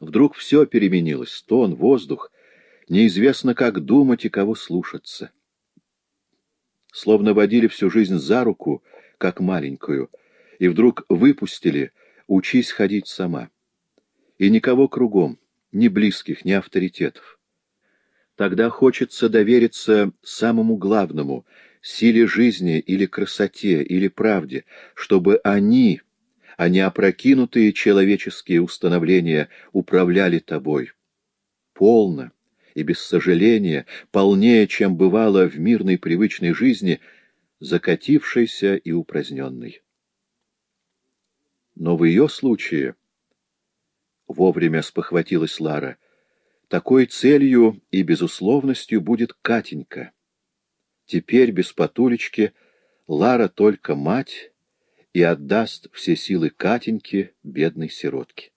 Вдруг все переменилось, тон, воздух, неизвестно, как думать и кого слушаться. Словно водили всю жизнь за руку, как маленькую, и вдруг выпустили, учись ходить сама. И никого кругом, ни близких, ни авторитетов. Тогда хочется довериться самому главному — силе жизни или красоте, или правде, чтобы они, а не опрокинутые человеческие установления, управляли тобой. Полно и без сожаления, полнее, чем бывало в мирной привычной жизни, закатившейся и упраздненной. Но в ее случае, вовремя спохватилась Лара, такой целью и безусловностью будет Катенька — Теперь без потулечки Лара только мать и отдаст все силы Катеньке, бедной сиротке.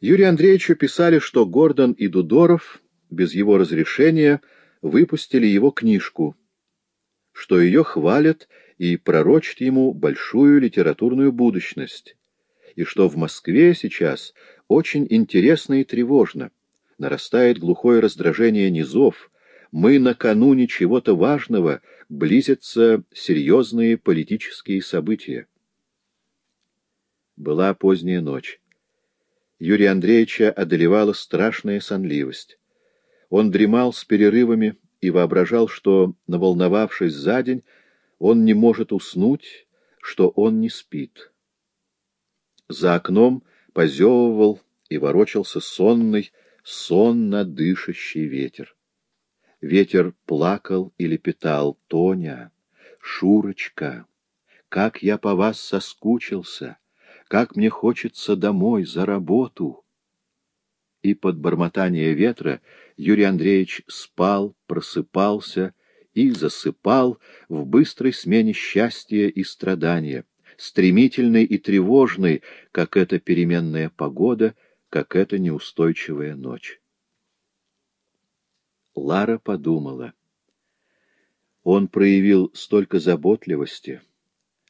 Юрию Андреевичу писали, что Гордон и Дудоров без его разрешения выпустили его книжку, что ее хвалят и пророчат ему большую литературную будущность, и что в Москве сейчас очень интересно и тревожно, нарастает глухое раздражение низов, мы накануне чего-то важного, близятся серьезные политические события. Была поздняя ночь. Юрия Андреевича одолевала страшная сонливость. Он дремал с перерывами и воображал, что, наволновавшись за день, он не может уснуть, что он не спит. За окном позевывал и ворочался сонный, сонно дышащий ветер. Ветер плакал и лепетал. «Тоня, Шурочка, как я по вас соскучился! Как мне хочется домой, за работу!» И под бормотание ветра Юрий Андреевич спал, просыпался и засыпал в быстрой смене счастья и страдания, стремительной и тревожной, как эта переменная погода, как эта неустойчивая ночь. Лара подумала. Он проявил столько заботливости,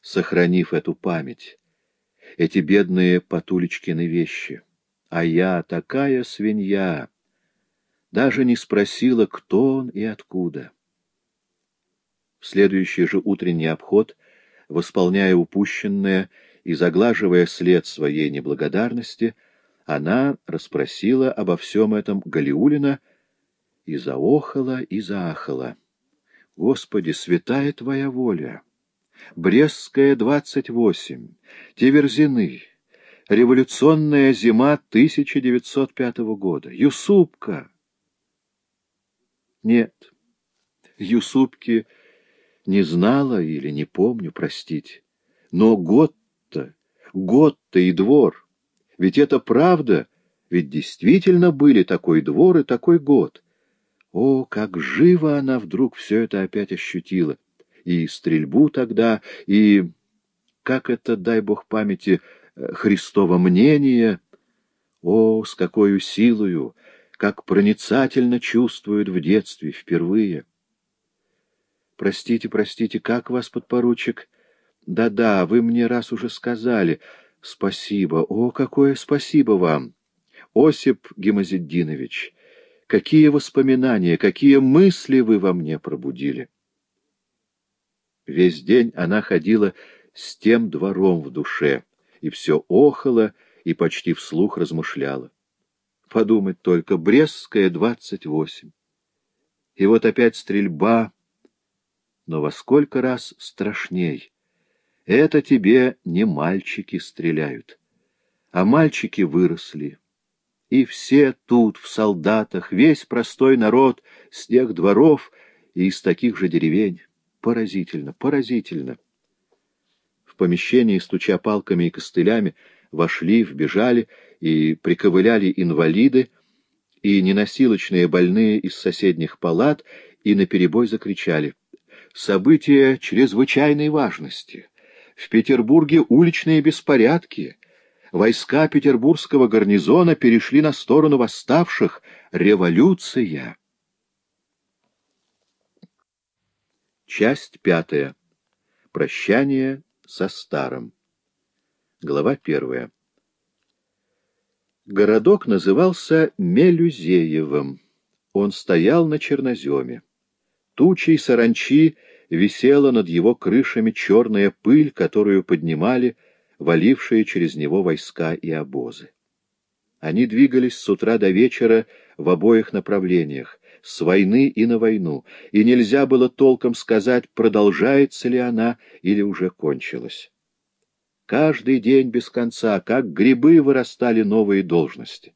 сохранив эту память, эти бедные Патулечкины вещи. А я такая свинья, даже не спросила, кто он и откуда. В следующий же утренний обход, восполняя упущенное и заглаживая след своей неблагодарности, она расспросила обо всем этом Галиулина, и заохала, и заахала. Господи, святая Твоя воля! Брестская, двадцать восемь, Теверзины, революционная зима 1905 года, Юсупка. Нет, Юсупки не знала или не помню, простите, но год-то, год-то и двор, ведь это правда, ведь действительно были такой двор и такой год — о, как живо она вдруг все это опять ощутила! И стрельбу тогда, и, как это, дай бог памяти, э, Христово мнение! О, с какой силою, как проницательно чувствует в детстве впервые! Простите, простите, как вас, подпоручик? Да-да, вы мне раз уже сказали. Спасибо, о, какое спасибо вам! Осип Гемозиддинович, Какие воспоминания, какие мысли вы во мне пробудили! Весь день она ходила с тем двором в душе, и все охала и почти вслух размышляла. Подумать только, Брестская, двадцать восемь. И вот опять стрельба, но во сколько раз страшней. Это тебе не мальчики стреляют, а мальчики выросли. И все тут, в солдатах, весь простой народ с тех дворов и из таких же деревень. Поразительно, поразительно. В помещении, стуча палками и костылями, вошли, вбежали и приковыляли инвалиды, и ненасилочные больные из соседних палат, и наперебой закричали. События чрезвычайной важности. В Петербурге уличные беспорядки — войска петербургского гарнизона перешли на сторону восставших. Революция! Часть пятая. Прощание со старым. Глава первая. Городок назывался Мелюзеевым. Он стоял на черноземе. Тучей саранчи висела над его крышами черная пыль, которую поднимали валившие через него войска и обозы. Они двигались с утра до вечера в обоих направлениях, с войны и на войну, и нельзя было толком сказать, продолжается ли она или уже кончилась. Каждый день без конца, как грибы, вырастали новые должности.